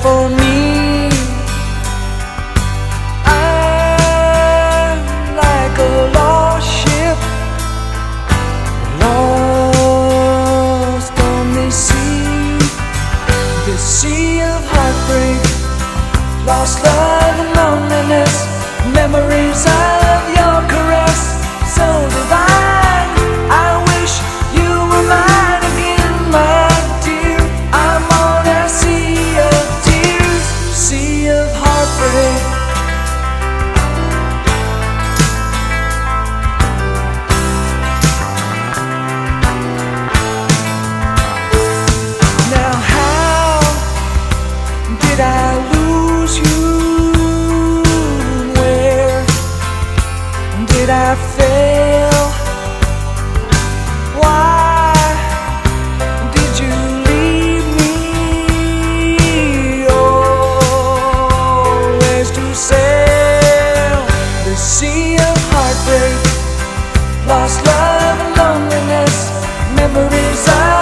for me. Lost love and loneliness, memories of